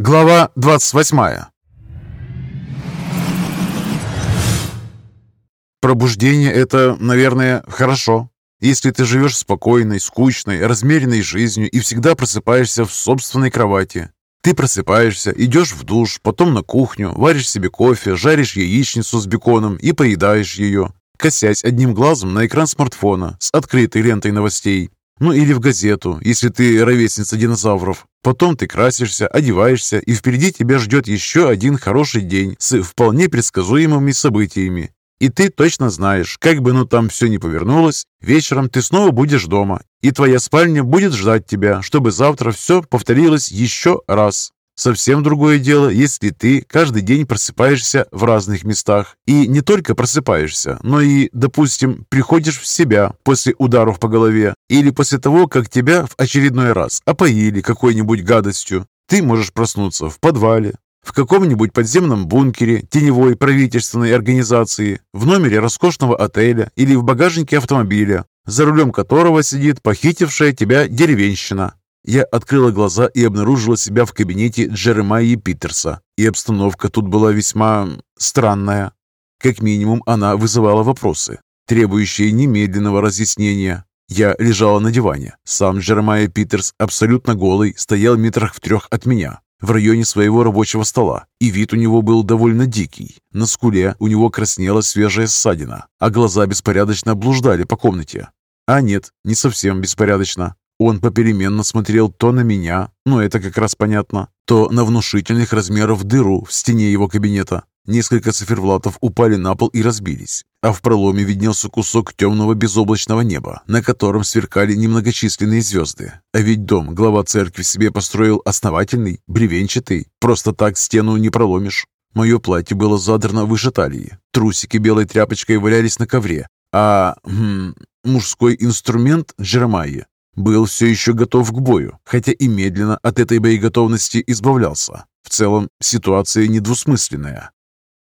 Глава 28 Пробуждение – это, наверное, хорошо. Если ты живешь спокойной, скучной, размеренной жизнью и всегда просыпаешься в собственной кровати. Ты просыпаешься, идешь в душ, потом на кухню, варишь себе кофе, жаришь яичницу с беконом и поедаешь ее, косясь одним глазом на экран смартфона с открытой лентой новостей. Ну или в газету, если ты ровесница динозавров. Потом ты красишься, одеваешься, и впереди тебя ждет еще один хороший день с вполне предсказуемыми событиями. И ты точно знаешь, как бы ну там все ни повернулось, вечером ты снова будешь дома, и твоя спальня будет ждать тебя, чтобы завтра все повторилось еще раз. Совсем другое дело, если ты каждый день просыпаешься в разных местах. И не только просыпаешься, но и, допустим, приходишь в себя после ударов по голове или после того, как тебя в очередной раз опоили какой-нибудь гадостью. Ты можешь проснуться в подвале, в каком-нибудь подземном бункере теневой правительственной организации, в номере роскошного отеля или в багажнике автомобиля, за рулем которого сидит похитившая тебя деревенщина. Я открыла глаза и обнаружила себя в кабинете Джеремайи Питерса, и обстановка тут была весьма странная. Как минимум, она вызывала вопросы, требующие немедленного разъяснения. Я лежала на диване. Сам Джеремайя Питерс, абсолютно голый, стоял метрах в трех от меня, в районе своего рабочего стола, и вид у него был довольно дикий. На скуле у него краснела свежая ссадина, а глаза беспорядочно блуждали по комнате. А нет, не совсем беспорядочно. Он попеременно смотрел то на меня, ну это как раз понятно, то на внушительных размеров дыру в стене его кабинета. Несколько циферблатов упали на пол и разбились, а в проломе виднелся кусок темного безоблачного неба, на котором сверкали немногочисленные звезды. А ведь дом глава церкви себе построил основательный, бревенчатый, просто так стену не проломишь. Мое платье было задрано выше талии, трусики белой тряпочкой валялись на ковре, а хм, мужской инструмент Джеремайи был все еще готов к бою, хотя и медленно от этой боеготовности избавлялся. В целом, ситуация недвусмысленная.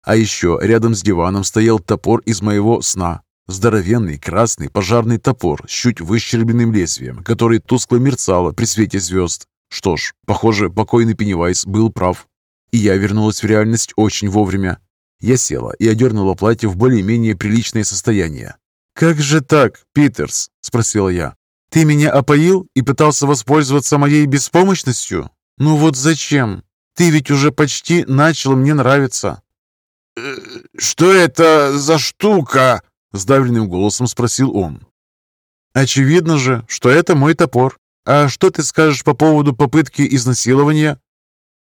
А еще рядом с диваном стоял топор из моего сна. Здоровенный красный пожарный топор с чуть выщербленным лезвием, который тускло мерцало при свете звезд. Что ж, похоже, покойный Пеннивайз был прав. И я вернулась в реальность очень вовремя. Я села и одернула платье в более-менее приличное состояние. «Как же так, Питерс?» – спросила я. Ты меня опоил и пытался воспользоваться моей беспомощностью? Ну вот зачем? Ты ведь уже почти начал мне нравиться». Э, «Что это за штука?» — сдавленным голосом спросил он. «Очевидно же, что это мой топор. А что ты скажешь по поводу попытки изнасилования?»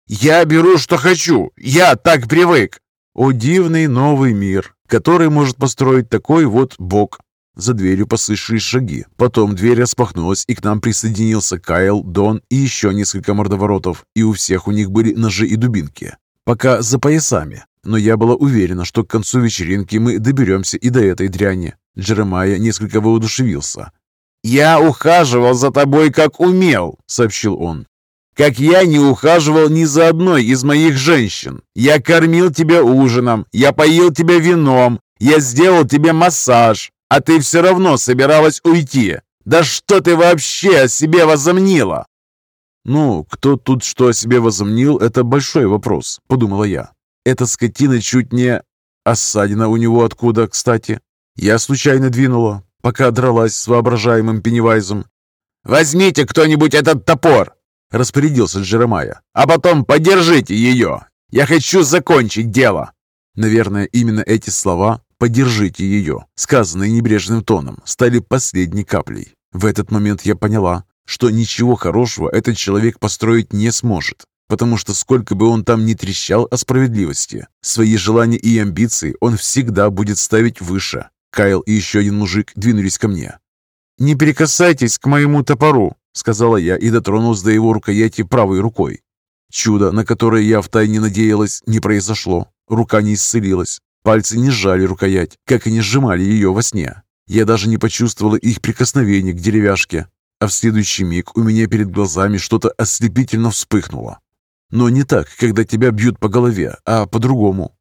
«Я беру, что хочу. Я так привык». «О дивный новый мир, который может построить такой вот бог. За дверью послышались шаги. Потом дверь распахнулась, и к нам присоединился Кайл, Дон и еще несколько мордоворотов. И у всех у них были ножи и дубинки. Пока за поясами. Но я была уверена, что к концу вечеринки мы доберемся и до этой дряни. Джеремайя несколько воодушевился. «Я ухаживал за тобой, как умел», — сообщил он. «Как я не ухаживал ни за одной из моих женщин. Я кормил тебя ужином, я поил тебя вином, я сделал тебе массаж, а ты все равно собиралась уйти. Да что ты вообще о себе возомнила?» «Ну, кто тут что о себе возомнил, это большой вопрос», — подумала я. «Эта скотина чуть не... Осадина у него откуда, кстати?» Я случайно двинула, пока дралась с воображаемым Пеннивайзом. «Возьмите кто-нибудь этот топор!» — распорядился Джеремайя. «А потом подержите ее! Я хочу закончить дело!» Наверное, именно эти слова «подержите ее», сказанные небрежным тоном, стали последней каплей. В этот момент я поняла, что ничего хорошего этот человек построить не сможет, потому что сколько бы он там ни трещал о справедливости, свои желания и амбиции он всегда будет ставить выше. Кайл и еще один мужик двинулись ко мне. «Не прикасайтесь к моему топору», — сказала я и дотронулась до его рукояти правой рукой. Чудо, на которое я втайне надеялась, не произошло. Рука не исцелилась. Пальцы не сжали рукоять, как и не сжимали ее во сне. Я даже не почувствовала их прикосновения к деревяшке, а в следующий миг у меня перед глазами что-то ослепительно вспыхнуло. Но не так, когда тебя бьют по голове, а по-другому.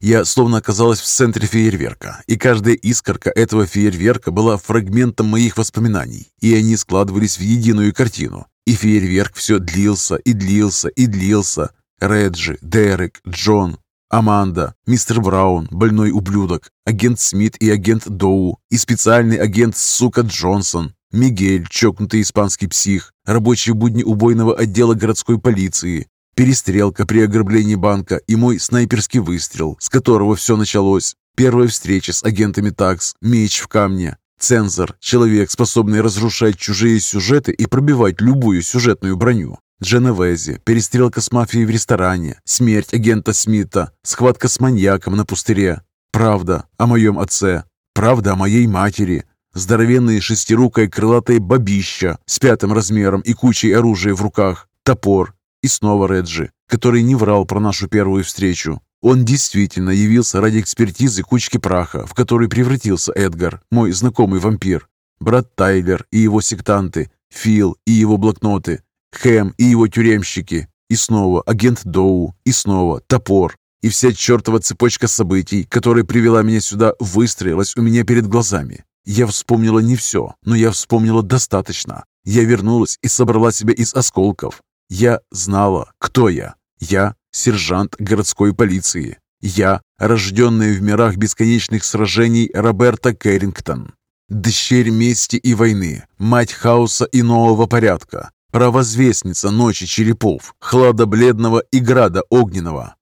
Я словно оказалась в центре фейерверка, и каждая искорка этого фейерверка была фрагментом моих воспоминаний, и они складывались в единую картину. И фейерверк все длился и длился и длился. Реджи, Дерек, Джон, Аманда, мистер Браун, больной ублюдок, агент Смит и агент Доу, и специальный агент Сука Джонсон, Мигель, чокнутый испанский псих, рабочие будни убойного отдела городской полиции, перестрелка при ограблении банка и мой снайперский выстрел, с которого все началось, первая встреча с агентами ТАКС, меч в камне, цензор, человек, способный разрушать чужие сюжеты и пробивать любую сюжетную броню, Дженовезе, перестрелка с мафией в ресторане, смерть агента Смита, схватка с маньяком на пустыре, правда о моем отце, правда о моей матери, здоровенное шестирукое крылатое бабища с пятым размером и кучей оружия в руках, топор. И снова Реджи, который не врал про нашу первую встречу. Он действительно явился ради экспертизы кучки праха, в которой превратился Эдгар, мой знакомый вампир, брат Тайлер и его сектанты, Фил и его блокноты, Хэм и его тюремщики, и снова агент Доу, и снова топор. И вся чертова цепочка событий, которая привела меня сюда, выстроилась у меня перед глазами. Я вспомнила не все, но я вспомнила достаточно. Я вернулась и собрала себя из осколков. Я знала, кто я. Я сержант городской полиции. Я, рожденная в мирах бесконечных сражений Роберта Кэррингтон. Дщерь мести и войны, мать хаоса и нового порядка, провозвестница ночи черепов, хлада бледного и града огненного.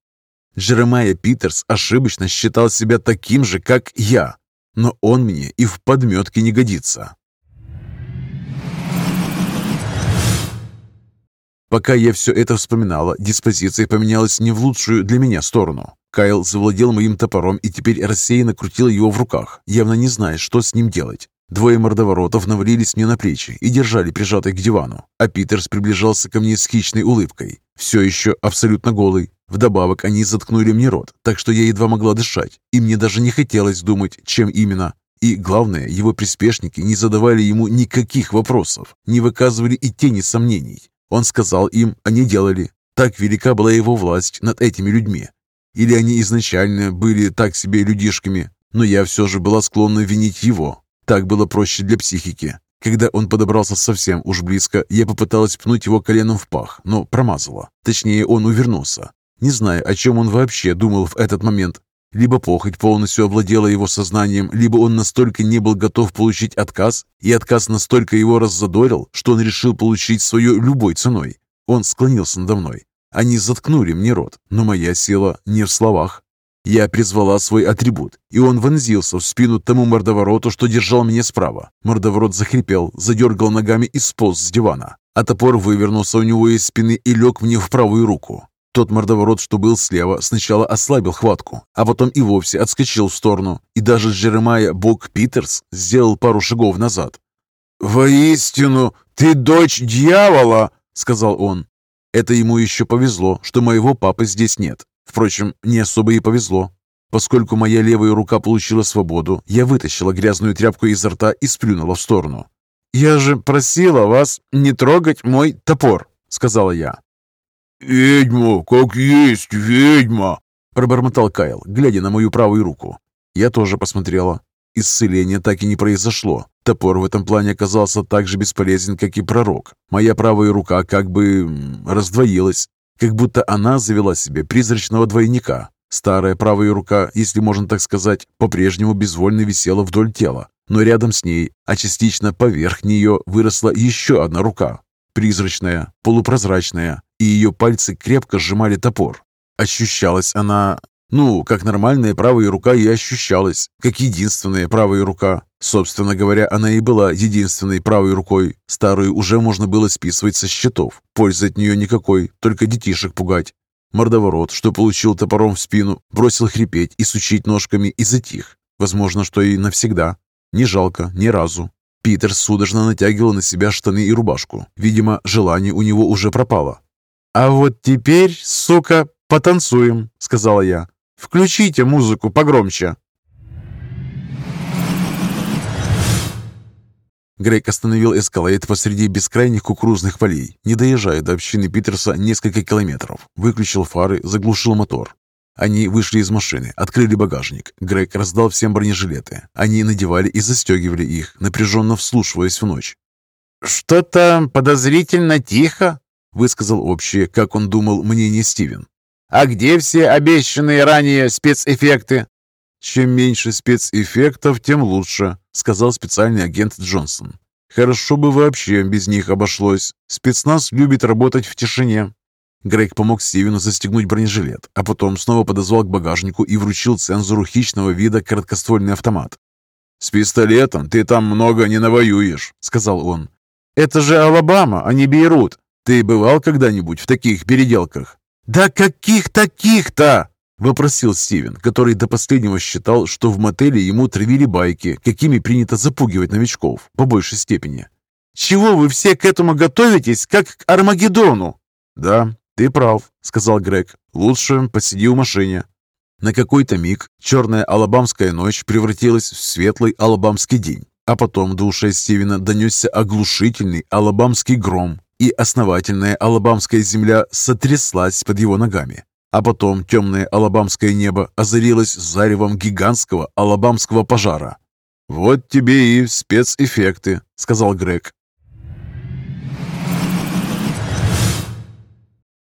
Джеремайя Питерс ошибочно считал себя таким же, как я, но он мне и в подметке не годится. Пока я все это вспоминала, диспозиция поменялась не в лучшую для меня сторону. Кайл завладел моим топором и теперь рассеянно крутил его в руках, явно не зная, что с ним делать. Двое мордоворотов навалились мне на плечи и держали прижатой к дивану, а Питерс приближался ко мне с хищной улыбкой, все еще абсолютно голый. Вдобавок они заткнули мне рот, так что я едва могла дышать, и мне даже не хотелось думать, чем именно. И главное, его приспешники не задавали ему никаких вопросов, не выказывали и тени сомнений. Он сказал им, они делали. Так велика была его власть над этими людьми. Или они изначально были так себе людишками, но я все же была склонна винить его, так было проще для психики. Когда он подобрался совсем уж близко, я попыталась пнуть его коленом в пах, но промазала. Точнее, он увернулся. Не знаю, о чем он вообще думал в этот момент. Либо похоть полностью овладела его сознанием, либо он настолько не был готов получить отказ, и отказ настолько его раззадорил, что он решил получить свое любой ценой. Он склонился надо мной. Они заткнули мне рот, но моя сила не в словах. Я призвала свой атрибут, и он вонзился в спину тому мордовороту, что держал меня справа. Мордоворот захрипел, задергал ногами и сполз с дивана, а топор вывернулся у него из спины и лег мне в правую руку. Тот мордоворот, что был слева, сначала ослабил хватку, а потом и вовсе отскочил в сторону, и даже Джеремайя Бог Питерс сделал пару шагов назад. «Воистину, ты дочь дьявола!» — сказал он. Это ему еще повезло, что моего папы здесь нет. Впрочем, не особо и повезло. Поскольку моя левая рука получила свободу, я вытащила грязную тряпку изо рта и сплюнула в сторону. «Я же просила вас не трогать мой топор», — сказала я. «Ведьма, как есть ведьма!» — пробормотал Кайл, глядя на мою правую руку. Я тоже посмотрела. Исцеление так и не произошло. Топор в этом плане оказался так же бесполезен, как и пророк. Моя правая рука как бы раздвоилась, как будто она завела себе призрачного двойника. Старая правая рука, если можно так сказать, по-прежнему безвольно висела вдоль тела, но рядом с ней, а частично поверх нее, выросла еще одна рука. Призрачная, полупрозрачная, и ее пальцы крепко сжимали топор. Ощущалась она ну, как нормальная правая рука и ощущалась, как единственная правая рука. Собственно говоря, она и была единственной правой рукой. Старую уже можно было списывать со счетов. Пользы от нее никакой, только детишек пугать. Мордоворот, что получил топором в спину, бросил хрипеть и сучить ножками и затих. Возможно, что и навсегда. Не жалко, ни разу. Питер судорожно натягивал на себя штаны и рубашку. Видимо, желание у него уже пропало. «А вот теперь, сука, потанцуем», — сказала я. Включите музыку погромче!» Грейк остановил эскалейт посреди бескрайних кукурузных полей, не доезжая до общины Питерса несколько километров. Выключил фары, заглушил мотор. Они вышли из машины, открыли багажник. Грег раздал всем бронежилеты. Они надевали и застегивали их, напряженно вслушиваясь в ночь. «Что-то подозрительно тихо», — высказал общее, как он думал, мнение Стивен. «А где все обещанные ранее спецэффекты?» «Чем меньше спецэффектов, тем лучше», — сказал специальный агент Джонсон. «Хорошо бы вообще без них обошлось. Спецназ любит работать в тишине». Грег помог Стивену застегнуть бронежилет, а потом снова подозвал к багажнику и вручил цензору хищного вида короткоствольный автомат. «С пистолетом ты там много не навоюешь», — сказал он. «Это же Алабама, а не Бейрут. Ты бывал когда-нибудь в таких переделках?» «Да каких таких-то?» — вопросил Стивен, который до последнего считал, что в мотеле ему травили байки, какими принято запугивать новичков, по большей степени. «Чего вы все к этому готовитесь, как к Армагеддону?» «Да, ты прав», — сказал Грег. «Лучше посиди в машине». На какой-то миг черная алабамская ночь превратилась в светлый алабамский день, а потом до ушей Стивена донесся оглушительный алабамский гром, и основательная алабамская земля сотряслась под его ногами. А потом темное алабамское небо озарилось заревом гигантского алабамского пожара. «Вот тебе и спецэффекты», — сказал Грег.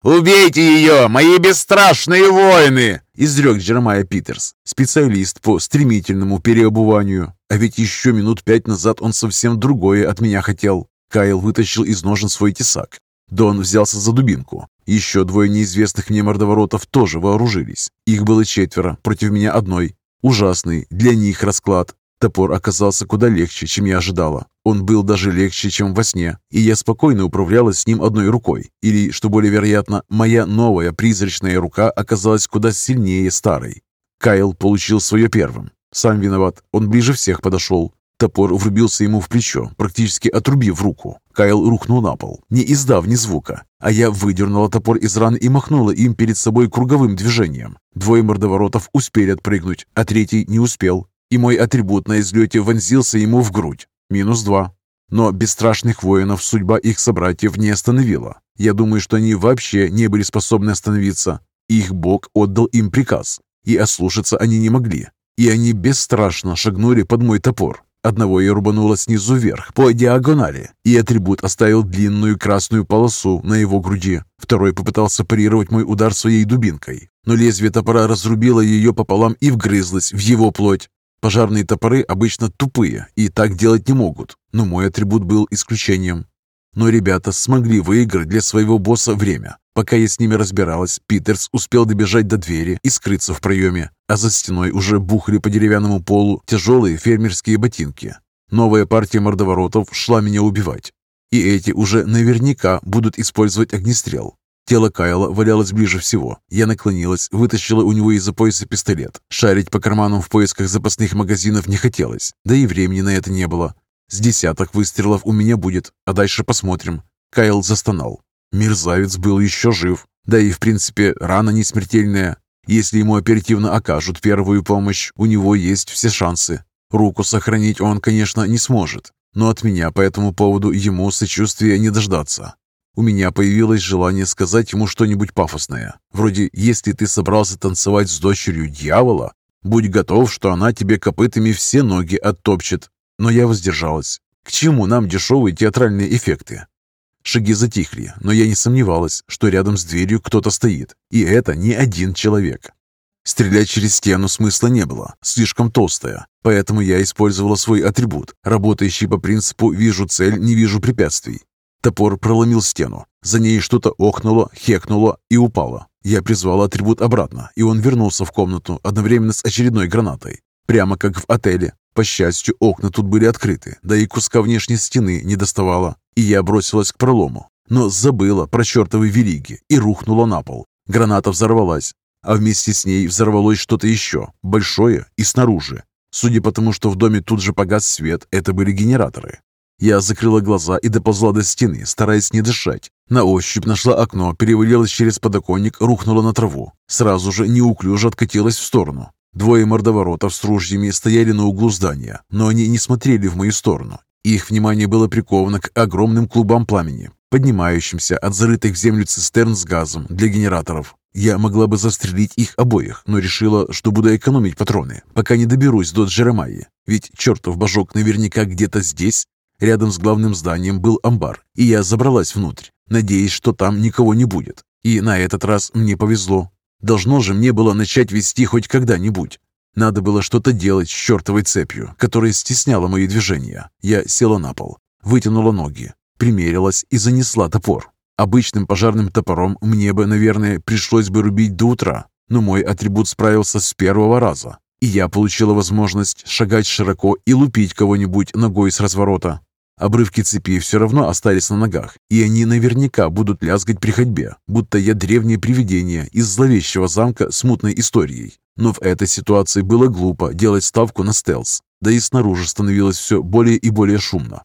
«Убейте ее, мои бесстрашные воины!» — изрек Джеремайя Питерс, специалист по стремительному переобуванию. А ведь еще минут пять назад он совсем другое от меня хотел. Кайл вытащил из ножен свой тесак. Дон взялся за дубинку. Еще двое неизвестных мне мордоворотов тоже вооружились. Их было четверо, против меня одной. Ужасный для них расклад. Топор оказался куда легче, чем я ожидала. Он был даже легче, чем во сне, и я спокойно управлялась с ним одной рукой. Или, что более вероятно, моя новая призрачная рука оказалась куда сильнее старой. Кайл получил свое первым. Сам виноват, он ближе всех подошел. Топор врубился ему в плечо, практически отрубив руку. Кайл рухнул на пол, не издав ни звука, а я выдернула топор из раны и махнула им перед собой круговым движением. Двое мордоворотов успели отпрыгнуть, а третий не успел, и мой атрибут на излете вонзился ему в грудь. Минус два. Но бесстрашных воинов судьба их собратьев не остановила. Я думаю, что они вообще не были способны остановиться. Их бог отдал им приказ, и ослушаться они не могли. И они бесстрашно шагнули под мой топор, Одного я рубанула снизу вверх, по диагонали, и атрибут оставил длинную красную полосу на его груди. Второй попытался парировать мой удар своей дубинкой, но лезвие топора разрубило ее пополам и вгрызлось в его плоть. Пожарные топоры обычно тупые и так делать не могут, но мой атрибут был исключением. Но ребята смогли выиграть для своего босса время. Пока я с ними разбиралась, Питерс успел добежать до двери и скрыться в проеме, а за стеной уже бухали по деревянному полу тяжелые фермерские ботинки. Новая партия мордоворотов шла меня убивать. И эти уже наверняка будут использовать огнестрел. Тело Кайла валялось ближе всего. Я наклонилась, вытащила у него из-за пояса пистолет. Шарить по карманам в поисках запасных магазинов не хотелось, да и времени на это не было. С десяток выстрелов у меня будет, а дальше посмотрим. Кайл застонал. Мерзавец был еще жив. Да и, в принципе, рана не смертельная. Если ему оперативно окажут первую помощь, у него есть все шансы. Руку сохранить он, конечно, не сможет. Но от меня по этому поводу ему сочувствия не дождаться. У меня появилось желание сказать ему что-нибудь пафосное. Вроде «Если ты собрался танцевать с дочерью дьявола, будь готов, что она тебе копытами все ноги оттопчет». Но я воздержалась. К чему нам дешевые театральные эффекты? Шаги затихли, но я не сомневалась, что рядом с дверью кто-то стоит, и это не один человек. Стрелять через стену смысла не было, слишком толстая, поэтому я использовала свой атрибут, работающий по принципу «вижу цель, не вижу препятствий». Топор проломил стену, за ней что-то охнуло, хекнуло и упало. Я призвала атрибут обратно, и он вернулся в комнату одновременно с очередной гранатой. Прямо как в отеле. По счастью, окна тут были открыты, да и куска внешней стены не доставало и я бросилась к пролому, но забыла про чертовы вериги и рухнула на пол. Граната взорвалась, а вместе с ней взорвалось что-то еще, большое и снаружи. Судя по тому, что в доме тут же погас свет, это были генераторы. Я закрыла глаза и доползла до стены, стараясь не дышать. На ощупь нашла окно, перевалилась через подоконник, рухнула на траву. Сразу же неуклюже откатилась в сторону. Двое мордоворотов с ружьями стояли на углу здания, но они не смотрели в мою сторону их внимание было приковано к огромным клубам пламени, поднимающимся от зарытых в землю цистерн с газом для генераторов. Я могла бы застрелить их обоих, но решила, что буду экономить патроны, пока не доберусь до Джеремайи. Ведь чертов божок наверняка где-то здесь. Рядом с главным зданием был амбар, и я забралась внутрь, надеясь, что там никого не будет. И на этот раз мне повезло. Должно же мне было начать вести хоть когда-нибудь. Надо было что-то делать с чертовой цепью, которая стесняла мои движения. Я села на пол, вытянула ноги, примерилась и занесла топор. Обычным пожарным топором мне бы, наверное, пришлось бы рубить до утра, но мой атрибут справился с первого раза, и я получила возможность шагать широко и лупить кого-нибудь ногой с разворота. Обрывки цепи все равно остались на ногах, и они наверняка будут лязгать при ходьбе, будто я древнее привидение из зловещего замка с мутной историей. Но в этой ситуации было глупо делать ставку на стелс, да и снаружи становилось все более и более шумно.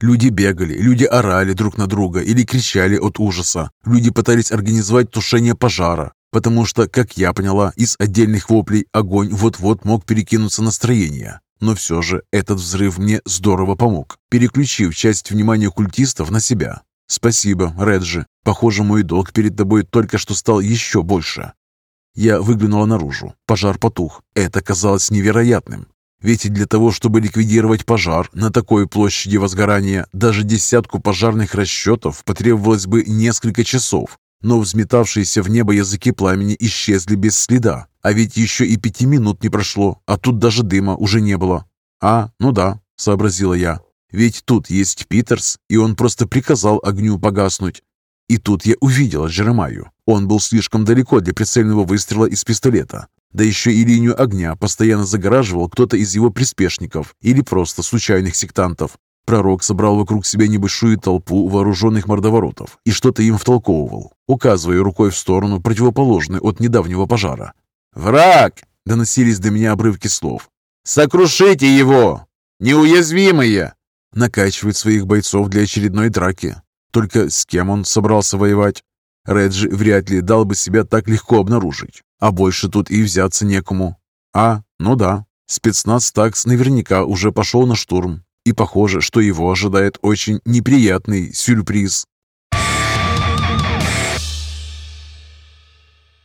Люди бегали, люди орали друг на друга или кричали от ужаса. Люди пытались организовать тушение пожара, потому что, как я поняла, из отдельных воплей огонь вот-вот мог перекинуться на строение. Но все же этот взрыв мне здорово помог, переключив часть внимания культистов на себя. Спасибо, Реджи. Похоже, мой долг перед тобой только что стал еще больше. Я выглянула наружу. Пожар потух. Это казалось невероятным. Ведь для того, чтобы ликвидировать пожар на такой площади возгорания, даже десятку пожарных расчетов потребовалось бы несколько часов, но взметавшиеся в небо языки пламени исчезли без следа. А ведь еще и пяти минут не прошло, а тут даже дыма уже не было. «А, ну да», — сообразила я. «Ведь тут есть Питерс, и он просто приказал огню погаснуть». И тут я увидела Джеремаю. Он был слишком далеко для прицельного выстрела из пистолета. Да еще и линию огня постоянно загораживал кто-то из его приспешников или просто случайных сектантов. Пророк собрал вокруг себя небольшую толпу вооруженных мордоворотов и что-то им втолковывал, указывая рукой в сторону, противоположную от недавнего пожара. «Враг!» — доносились до меня обрывки слов. «Сокрушите его! Неуязвимые!» Накачивает своих бойцов для очередной драки. Только с кем он собрался воевать? Реджи вряд ли дал бы себя так легко обнаружить, а больше тут и взяться некому. А, ну да, спецназ ТАКС наверняка уже пошел на штурм, и похоже, что его ожидает очень неприятный сюрприз.